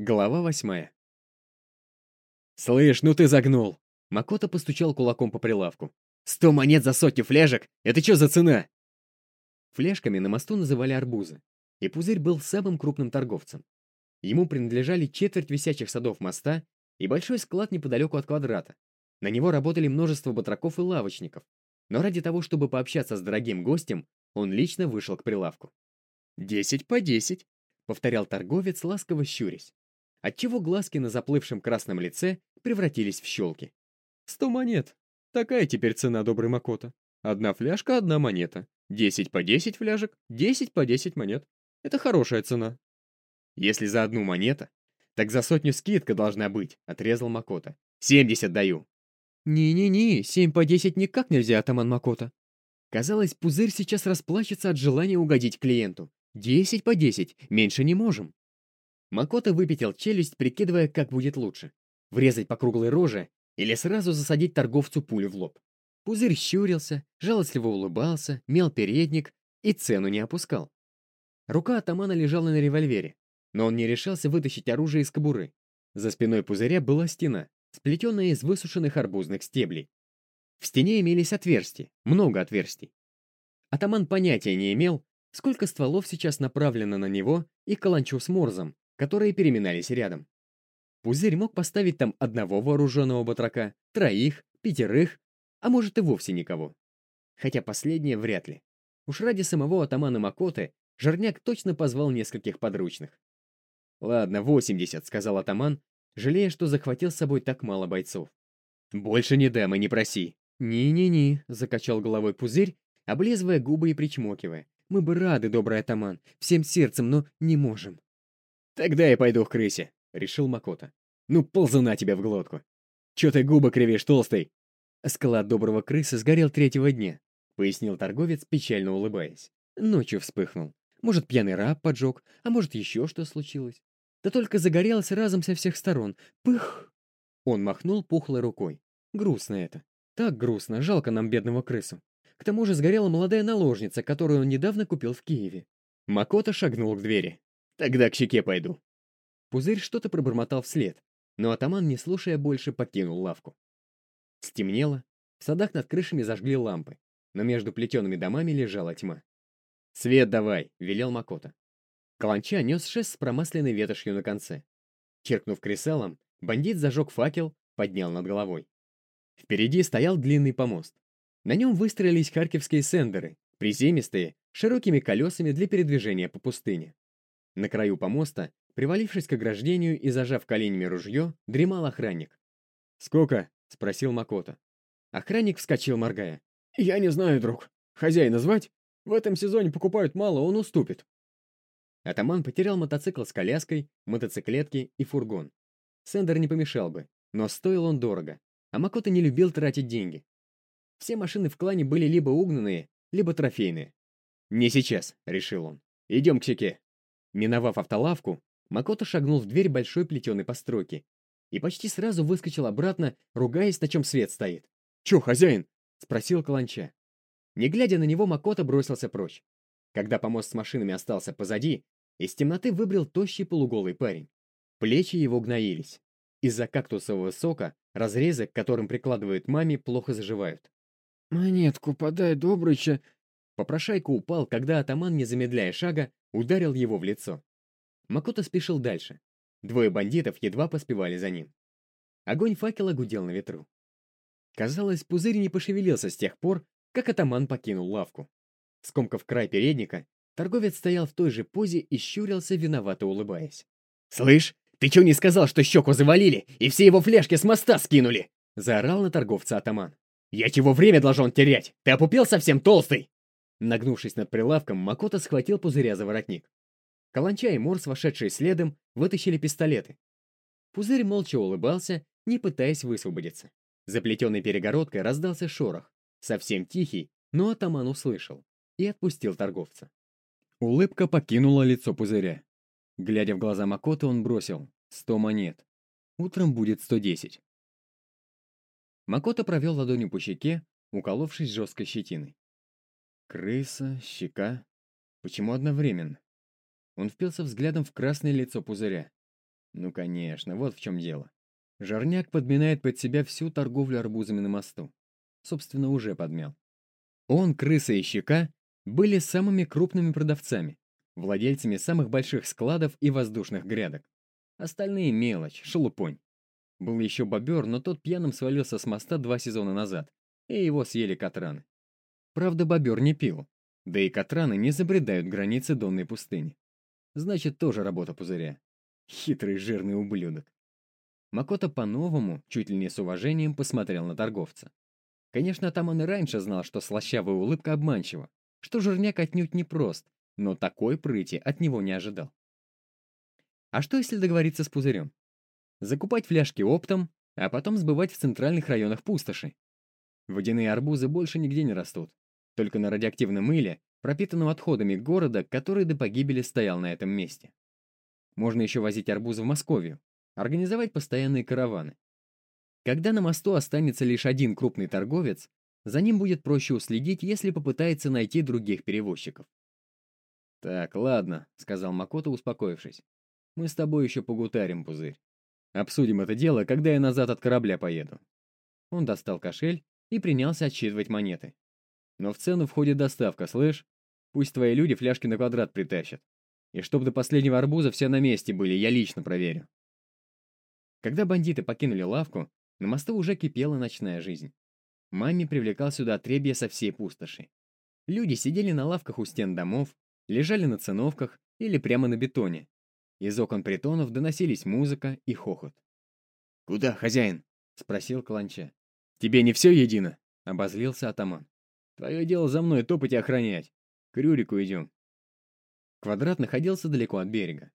Глава восьмая. «Слышь, ну ты загнул!» Макото постучал кулаком по прилавку. «Сто монет за сотню фляжек? Это что за цена?» Фляжками на мосту называли арбузы, и Пузырь был самым крупным торговцем. Ему принадлежали четверть висячих садов моста и большой склад неподалеку от квадрата. На него работали множество батраков и лавочников, но ради того, чтобы пообщаться с дорогим гостем, он лично вышел к прилавку. «Десять по десять», — повторял торговец, ласково щурясь, отчего глазки на заплывшем красном лице превратились в щелки. «Сто монет. Такая теперь цена, добрый Макота. Одна фляжка, одна монета. Десять по десять фляжек, десять по десять монет. Это хорошая цена». «Если за одну монета, так за сотню скидка должна быть», — отрезал Макота. «Семьдесят даю». «Не-не-не, семь по десять никак нельзя, атаман Макота». Казалось, пузырь сейчас расплачется от желания угодить клиенту. Десять по десять, меньше не можем. Макота выпятил челюсть, прикидывая, как будет лучше. Врезать по круглой роже или сразу засадить торговцу пулю в лоб. Пузырь щурился, жалостливо улыбался, мел передник и цену не опускал. Рука атамана лежала на револьвере, но он не решался вытащить оружие из кобуры. За спиной пузыря была стена, сплетенная из высушенных арбузных стеблей. В стене имелись отверстия, много отверстий. Атаман понятия не имел, сколько стволов сейчас направлено на него и каланчу с морзом, которые переминались рядом. Пузырь мог поставить там одного вооруженного батрака, троих, пятерых, а может и вовсе никого. Хотя последнее вряд ли. Уж ради самого атамана Макоты Жирняк точно позвал нескольких подручных. «Ладно, 80», — сказал атаман, жалея, что захватил с собой так мало бойцов. «Больше не дам и не проси». «Не-не-не», — закачал головой пузырь, облизывая губы и причмокивая. «Мы бы рады, добрый атаман, всем сердцем, но не можем». «Тогда я пойду к крысе», — решил Макота. «Ну, ползуна тебя в глотку. Чё ты губы кривишь, толстый?» «Склад доброго крысы сгорел третьего дня», — пояснил торговец, печально улыбаясь. Ночью вспыхнул. Может, пьяный раб поджег, а может, еще что случилось. Да только загорелось разом со всех сторон. Пых! Он махнул пухлой рукой. Грустно это. Так грустно, жалко нам бедного крысу. К тому же сгорела молодая наложница, которую он недавно купил в Киеве. Макота шагнул к двери. «Тогда к щеке пойду». Пузырь что-то пробормотал вслед, но атаман, не слушая больше, покинул лавку. Стемнело, в садах над крышами зажгли лампы, но между плетеными домами лежала тьма. «Свет давай!» — велел Макота. Каланча нес шест с промасленной ветошью на конце. Черкнув кресалом, бандит зажег факел, поднял над головой. Впереди стоял длинный помост. На нем выстроились харьковские сендеры, приземистые, широкими колесами для передвижения по пустыне. На краю помоста, привалившись к ограждению и зажав коленями ружье, дремал охранник. «Сколько?» — спросил Макота. Охранник вскочил, моргая. «Я не знаю, друг. Хозяина звать?» В этом сезоне покупают мало, он уступит. Атаман потерял мотоцикл с коляской, мотоциклетки и фургон. Сендер не помешал бы, но стоил он дорого, а Макото не любил тратить деньги. Все машины в клане были либо угнанные, либо трофейные. «Не сейчас», — решил он. «Идем к щеке». Миновав автолавку, Макото шагнул в дверь большой плетеной постройки и почти сразу выскочил обратно, ругаясь, на чем свет стоит. «Чё, хозяин?» — спросил Каланча. Не глядя на него, Макота бросился прочь. Когда помост с машинами остался позади, из темноты выбрел тощий полуголый парень. Плечи его гноились. Из-за кактусового сока разрезы, к которым прикладывают маме, плохо заживают. «Монетку подай, добрыча!» Попрошайка упал, когда атаман, не замедляя шага, ударил его в лицо. Макота спешил дальше. Двое бандитов едва поспевали за ним. Огонь факела гудел на ветру. Казалось, пузырь не пошевелился с тех пор, как атаман покинул лавку. Скомкав край передника, торговец стоял в той же позе и щурился, виновато улыбаясь. «Слышь, ты чё не сказал, что щеку завалили, и все его фляжки с моста скинули?» Заорал на торговца атаман. «Я чего время должен терять? Ты опупел совсем толстый?» Нагнувшись над прилавком, Макота схватил пузыря за воротник. Каланча и Морс, вошедшие следом, вытащили пистолеты. Пузырь молча улыбался, не пытаясь высвободиться. За плетеной перегородкой раздался шорох. Совсем тихий, но атаман услышал и отпустил торговца. Улыбка покинула лицо пузыря. Глядя в глаза Макоты, он бросил «сто монет. Утром будет сто десять». Макота провел ладонью по щеке, уколовшись жесткой щетиной. Крыса, щека. Почему одновременно? Он впился взглядом в красное лицо пузыря. Ну, конечно, вот в чем дело. Жарняк подминает под себя всю торговлю арбузами на мосту. Собственно, уже подмял. Он, крыса и щека были самыми крупными продавцами, владельцами самых больших складов и воздушных грядок. Остальные — мелочь, шелупонь. Был еще бобер, но тот пьяным свалился с моста два сезона назад, и его съели катраны. Правда, бобер не пил, да и катраны не забредают границы донной пустыни. Значит, тоже работа пузыря. Хитрый жирный ублюдок. Макота по-новому, чуть ли не с уважением, посмотрел на торговца. Конечно, там он и раньше знал, что слащавая улыбка обманчива, что жирняк отнюдь не прост, но такой прыти от него не ожидал. А что, если договориться с пузырем? Закупать фляжки оптом, а потом сбывать в центральных районах пустоши. Водяные арбузы больше нигде не растут, только на радиоактивном мыле, пропитанном отходами города, который до погибели стоял на этом месте. Можно еще возить арбузы в Московию, организовать постоянные караваны. Когда на мосту останется лишь один крупный торговец, за ним будет проще уследить, если попытается найти других перевозчиков. «Так, ладно», — сказал Макото, успокоившись. «Мы с тобой еще погутарим, пузырь. Обсудим это дело, когда я назад от корабля поеду». Он достал кошель и принялся отсчитывать монеты. «Но в цену входит доставка, слышь? Пусть твои люди фляжки на квадрат притащат. И чтоб до последнего арбуза все на месте были, я лично проверю». Когда бандиты покинули лавку, на мосту уже кипела ночная жизнь. Маме привлекал сюда отребье со всей пустоши. Люди сидели на лавках у стен домов, лежали на циновках или прямо на бетоне. Из окон притонов доносились музыка и хохот. «Куда, хозяин?» — спросил Каланча. «Тебе не все едино?» — обозлился атаман. «Твое дело за мной топать и охранять. К Рюрику идем». Квадрат находился далеко от берега.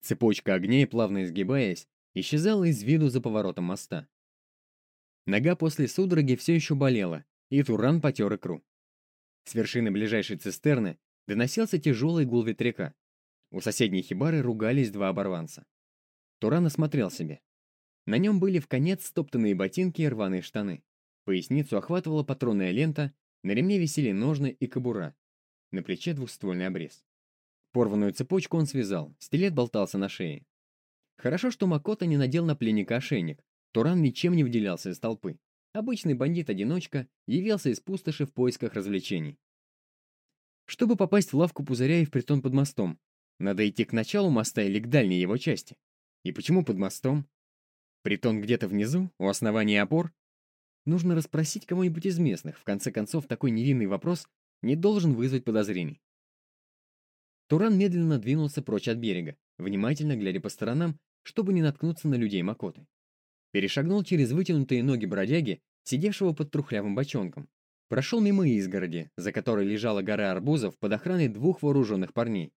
Цепочка огней, плавно изгибаясь, исчезала из виду за поворотом моста. Нога после судороги все еще болела, и Туран потер икру. С вершины ближайшей цистерны доносился тяжелый гул ветряка. У соседней хибары ругались два оборванца. Туран осмотрел себе. На нем были в конец стоптанные ботинки и рваные штаны. Поясницу охватывала патронная лента, на ремне висели ножны и кобура. На плече двухствольный обрез. Порванную цепочку он связал, стилет болтался на шее. Хорошо, что Макота не надел на пленника ошейник, Туран ничем не выделялся из толпы. Обычный бандит-одиночка явился из пустоши в поисках развлечений. Чтобы попасть в лавку пузыря и в притон под мостом, надо идти к началу моста или к дальней его части. И почему под мостом? Притон где-то внизу, у основания опор? Нужно расспросить кого-нибудь из местных. В конце концов, такой невинный вопрос не должен вызвать подозрений. Туран медленно двинулся прочь от берега, внимательно глядя по сторонам, чтобы не наткнуться на людей Макоты перешагнул через вытянутые ноги бродяги, сидевшего под трухлявым бочонком. Прошел мимо изгороди, за которой лежала гора арбузов под охраной двух вооруженных парней.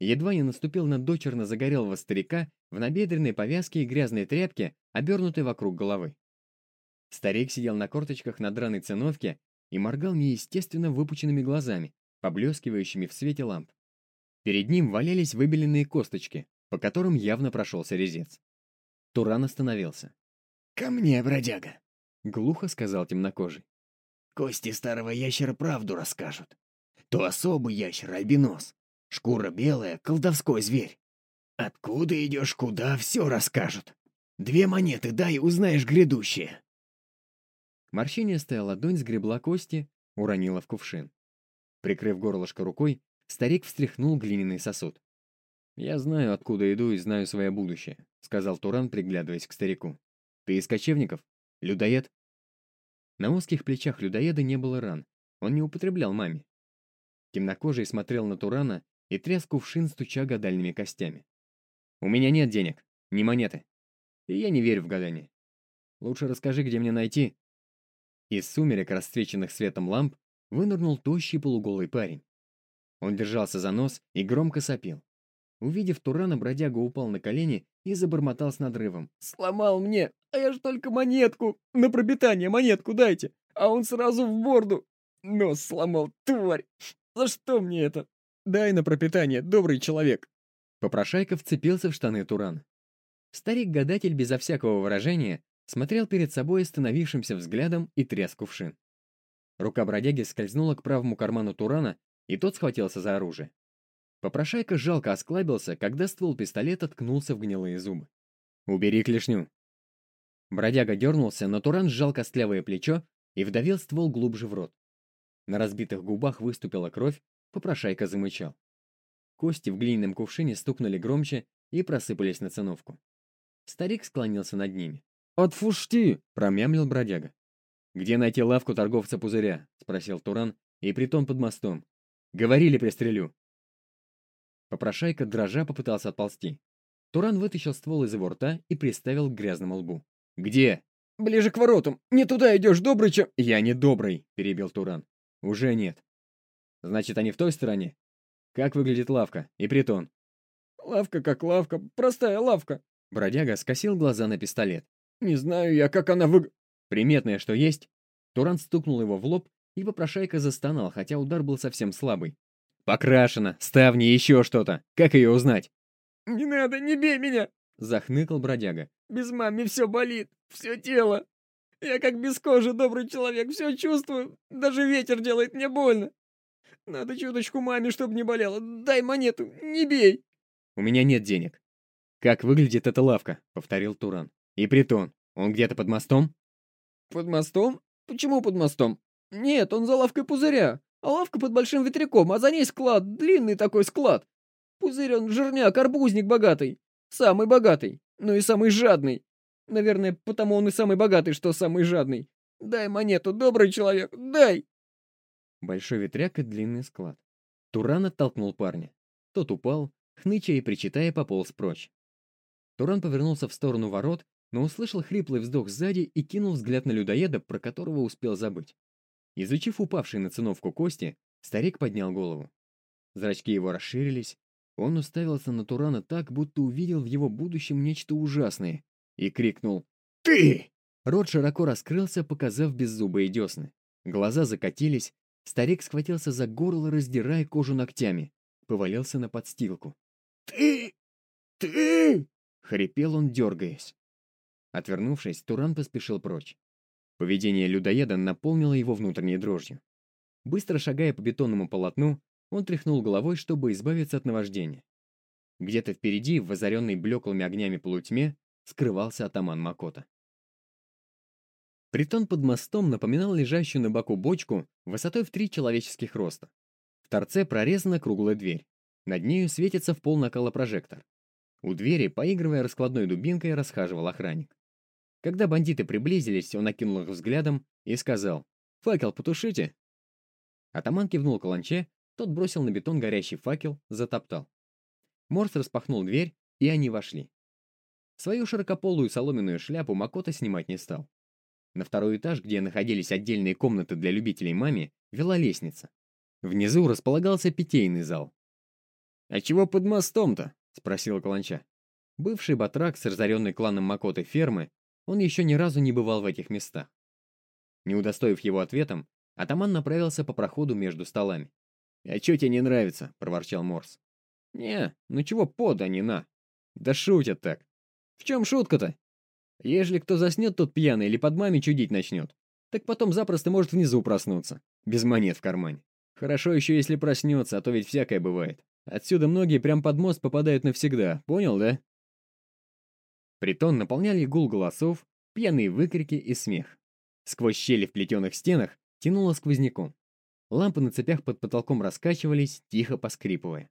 Едва не наступил на дочерно загорелого старика в набедренной повязке и грязной тряпке, обернутой вокруг головы. Старик сидел на корточках на драной циновке и моргал неестественно выпученными глазами, поблескивающими в свете ламп. Перед ним валялись выбеленные косточки, по которым явно прошелся резец. Туран остановился. «Ко мне, бродяга!» — глухо сказал темнокожий. «Кости старого ящера правду расскажут. То особый ящер, альбинос. Шкура белая, колдовской зверь. Откуда идешь, куда, все расскажут. Две монеты дай, узнаешь грядущее». Морщинистая ладонь сгребла кости, уронила в кувшин. Прикрыв горлышко рукой, старик встряхнул глиняный сосуд. «Я знаю, откуда иду и знаю свое будущее», — сказал Туран, приглядываясь к старику. Ты из кочевников? Людоед?» На узких плечах людоеда не было ран. Он не употреблял маме. Темнокожий смотрел на Турана и тряс кувшин, стуча гадальными костями. «У меня нет денег, ни монеты. И я не верю в гадание. Лучше расскажи, где мне найти». Из сумерек, расцвеченных светом ламп, вынырнул тощий полуголый парень. Он держался за нос и громко сопел. Увидев Турана, бродяга упал на колени и забормотал с надрывом. «Сломал мне! А я ж только монетку! На пропитание монетку дайте! А он сразу в борду! Нос сломал, тварь! За что мне это? Дай на пропитание, добрый человек!» Попрошайка вцепился в штаны Турана. Старик-гадатель безо всякого выражения смотрел перед собой остановившимся взглядом и тряс кувшин. Рука бродяги скользнула к правому карману Турана, и тот схватился за оружие. Попрошайка жалко осклабился, когда ствол пистолета ткнулся в гнилые зубы. «Убери клешню». Бродяга дернулся, но Туран сжал костлявое плечо и вдавил ствол глубже в рот. На разбитых губах выступила кровь, попрошайка замычал. Кости в глиняном кувшине стукнули громче и просыпались на циновку. Старик склонился над ними. «Отфушти!» — промямлил бродяга. «Где найти лавку торговца пузыря?» — спросил Туран, и притом под мостом. «Говорили, пристрелю!» Попрошайка дрожа попытался отползти. Туран вытащил ствол из его рта и приставил к грязному лбу. «Где?» «Ближе к воротам! Не туда идешь, добрый чем...» «Я не добрый!» — перебил Туран. «Уже нет». «Значит, они в той стороне?» «Как выглядит лавка и притон?» «Лавка как лавка, простая лавка!» Бродяга скосил глаза на пистолет. «Не знаю я, как она выг...» «Приметное, что есть?» Туран стукнул его в лоб, и попрошайка застонал, хотя удар был совсем слабый. «Покрашено! Ставни, еще что-то! Как ее узнать?» «Не надо, не бей меня!» — захныкал бродяга. Без мамы все болит, все тело. Я как без кожи добрый человек, все чувствую. Даже ветер делает мне больно. Надо чуточку маме, чтобы не болело. Дай монету, не бей. У меня нет денег. Как выглядит эта лавка? Повторил Туран. И притон. Он где-то под мостом? Под мостом? Почему под мостом? Нет, он за лавкой пузыря. А лавка под большим ветряком, а за ней склад, длинный такой склад. Пузырь он жирняк, арбузник богатый. Самый богатый. Ну и самый жадный. Наверное, потому он и самый богатый, что самый жадный. Дай монету, добрый человек, дай!» Большой ветряк и длинный склад. Туран оттолкнул парня. Тот упал, хныча и причитая пополз прочь. Туран повернулся в сторону ворот, но услышал хриплый вздох сзади и кинул взгляд на людоеда, про которого успел забыть. Изучив упавшие на циновку кости, старик поднял голову. Зрачки его расширились, он уставился на Турана так, будто увидел в его будущем нечто ужасное, и крикнул «Ты!». Рот широко раскрылся, показав беззубые десны. Глаза закатились, старик схватился за горло, раздирая кожу ногтями, повалился на подстилку. «Ты! Ты!» — хрипел он, дергаясь. Отвернувшись, Туран поспешил прочь. Поведение людоеда наполнило его внутренней дрожью. Быстро шагая по бетонному полотну, он тряхнул головой, чтобы избавиться от наваждения. Где-то впереди, в озаренной блеклыми огнями полутьме, скрывался атаман Макота. Притон под мостом напоминал лежащую на боку бочку высотой в три человеческих роста. В торце прорезана круглая дверь. Над нею светится в пол накала прожектор. У двери, поигрывая раскладной дубинкой, расхаживал охранник. Когда бандиты приблизились, он окинул их взглядом и сказал «Факел потушите». Атаман кивнул каланче, тот бросил на бетон горящий факел, затоптал. Морс распахнул дверь, и они вошли. Свою широкополую соломенную шляпу Макота снимать не стал. На второй этаж, где находились отдельные комнаты для любителей мами, вела лестница. Внизу располагался питейный зал. «А чего под мостом-то?» — спросил Каланча. Бывший батрак с разоренной кланом Макоты фермы, он еще ни разу не бывал в этих местах. Не удостоив его ответом, атаман направился по проходу между столами. «А чё тебе не нравится?» — проворчал Морс. «Не, ну чего под, а не на?» «Да шутят так». «В чем шутка-то?» «Ежели кто заснет тот пьяный или под маме чудить начнет, так потом запросто может внизу проснуться, без монет в кармане. Хорошо еще если проснется, а то ведь всякое бывает. Отсюда многие прям под мост попадают навсегда, понял, да?» Притон наполняли гул голосов, пьяные выкрики и смех. Сквозь щели в плетеных стенах тянуло сквозняком. Лампы на цепях под потолком раскачивались, тихо поскрипывая.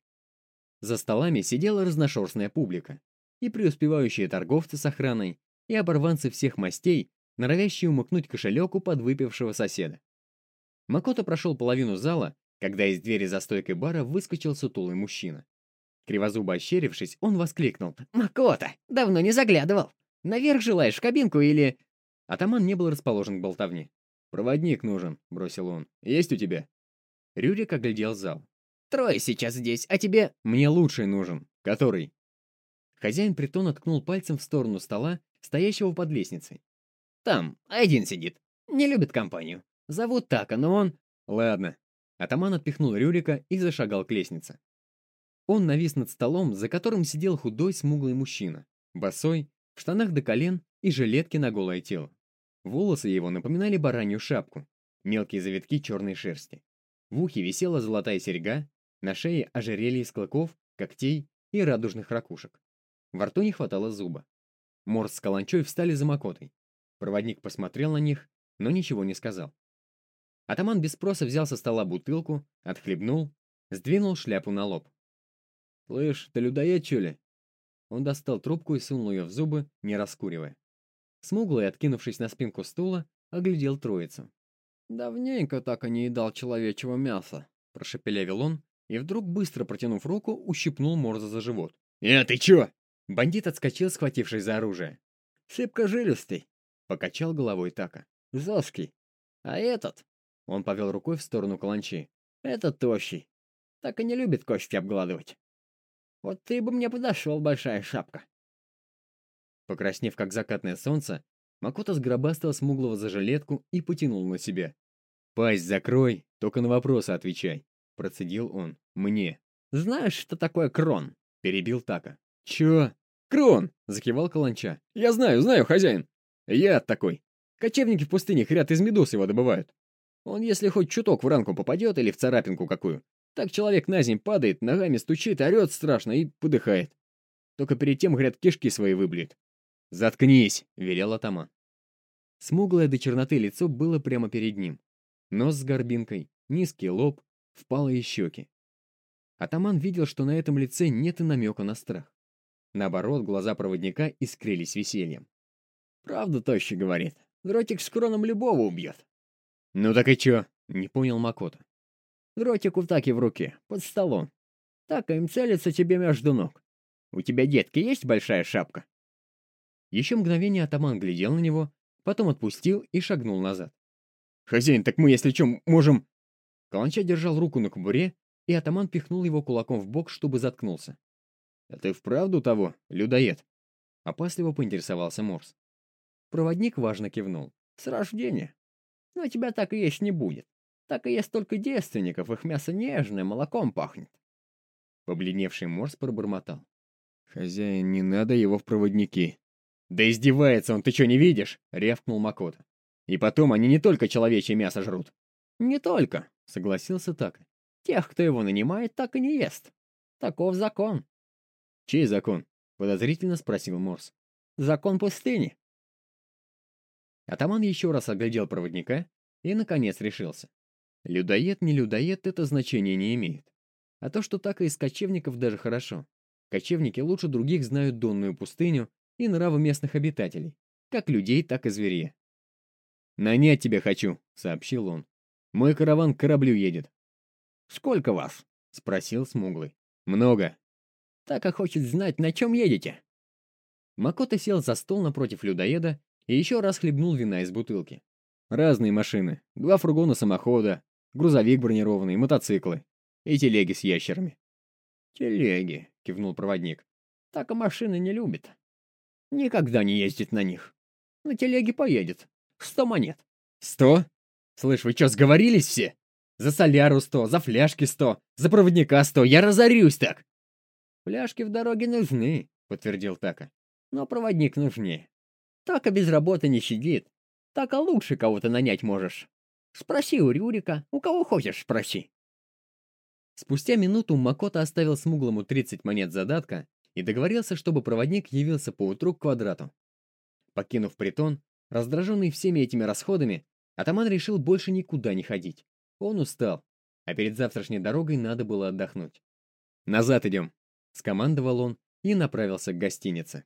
За столами сидела разношерстная публика. И преуспевающие торговцы с охраной, и оборванцы всех мастей, норовящие умыкнуть кошелек у подвыпившего соседа. Макото прошел половину зала, когда из двери за стойкой бара выскочил сутулый мужчина. Кривозубо ощерившись, он воскликнул. «Макото, давно не заглядывал. Наверх желаешь в кабинку или...» Атаман не был расположен к болтовне. «Проводник нужен», — бросил он. «Есть у тебя?» Рюрик оглядел зал. «Трое сейчас здесь, а тебе...» «Мне лучший нужен. Который?» Хозяин притона ткнул пальцем в сторону стола, стоящего под лестницей. «Там, один сидит. Не любит компанию. Зовут так, но он...» «Ладно». Атаман отпихнул Рюрика и зашагал к лестнице. Он навис над столом, за которым сидел худой смуглый мужчина, босой, в штанах до колен и жилетке на голое тело. Волосы его напоминали баранью шапку, мелкие завитки черной шерсти. В ухе висела золотая серьга, на шее ожерелье из клыков, когтей и радужных ракушек. Во рту не хватало зуба. Морс с Каланчой встали за Макотой. Проводник посмотрел на них, но ничего не сказал. Атаман без спроса взял со стола бутылку, отхлебнул, сдвинул шляпу на лоб. «Слышь, ты людоед, чё ли?» Он достал трубку и сунул ее в зубы, не раскуривая. Смуглый, откинувшись на спинку стула, оглядел троицу. «Давненько так и не едал человечего мяса», — прошепелявил он, и вдруг, быстро протянув руку, ущипнул Морза за живот. «Э, ты чё?» Бандит отскочил, схватившись за оружие. «Шибко жилистый», — покачал головой Така. «Зоский. А этот?» Он повел рукой в сторону каланчи. «Этот тощий. Так и не любит кости обгладывать. Вот ты бы мне подошел, большая шапка». Покраснев, как закатное солнце, Макота сгробастал смуглого за жилетку и потянул на себя. «Пасть закрой, только на вопросы отвечай», — процедил он. «Мне». «Знаешь, что такое крон?» — перебил Така. «Чё?» «Крон!» — закивал Каланча. «Я знаю, знаю, хозяин. Я такой. Кочевники в пустыне хрят из медуз его добывают. Он, если хоть чуток в ранку попадет или в царапинку какую, так человек на земь падает, ногами стучит, орет страшно и подыхает. Только перед тем, говорят, кишки свои выблюет. «Заткнись!» — велел атаман. Смуглое до черноты лицо было прямо перед ним. Нос с горбинкой, низкий лоб, впалые щеки. Атаман видел, что на этом лице нет и намека на страх. Наоборот, глаза проводника искрились весельем. «Правда, тощий, — говорит. Дротик с кроном любого убьет». «Ну так и чё?» — не понял Макота. «Дротик у Таки в руке, под столом. Так им целится тебе между ног. У тебя, детки, есть большая шапка?» Еще мгновение атаман глядел на него, потом отпустил и шагнул назад. «Хозяин, так мы, если чем, можем...» Каланча держал руку на кобуре, и атаман пихнул его кулаком в бок, чтобы заткнулся. «А ты вправду того, людоед?» Опасливо поинтересовался Морс. Проводник важно кивнул. «С рождения. Но тебя так и есть не будет. Так и есть только девственников, их мясо нежное, молоком пахнет». Побледневший Морс пробормотал. «Хозяин, не надо его в проводники». «Да издевается он, ты что, не видишь?» — рявкнул Макота. «И потом, они не только человечье мясо жрут». «Не только», — согласился Так. «Тех, кто его нанимает, так и не ест. Таков закон». «Чей закон?» — подозрительно спросил Морс. «Закон пустыни». Атаман еще раз оглядел проводника и, наконец, решился. Людоед, не людоед, это значение не имеет. А то, что так и из кочевников даже хорошо. Кочевники лучше других знают донную пустыню и нравы местных обитателей, как людей, так и зверей. «Нанять тебя хочу», — сообщил он. «Мой караван к кораблю едет». «Сколько вас?» — спросил Смуглый. «Много». «Так и хочет знать, на чем едете». Макота сел за стол напротив людоеда и еще раз хлебнул вина из бутылки. «Разные машины. Два фургона самохода, грузовик бронированный, мотоциклы и телеги с ящерами». «Телеги», — кивнул проводник. «Так и машины не любит. Никогда не ездит на них. На телеге поедет. Сто монет. Сто? Слышь, вы что, сговорились все? За соляру сто, за фляжки сто, за проводника сто. Я разорюсь так. Фляжки в дороге нужны, подтвердил Така. Но проводник нужнее. Така без работы не сидит. Така лучше кого-то нанять можешь. Спроси у Рюрика, у кого хочешь спроси. Спустя минуту Макота оставил смуглому 30 монет задатка и договорился, чтобы проводник явился поутру к квадрату. Покинув притон, раздраженный всеми этими расходами, атаман решил больше никуда не ходить. Он устал, а перед завтрашней дорогой надо было отдохнуть. «Назад идем», — скомандовал он и направился к гостинице.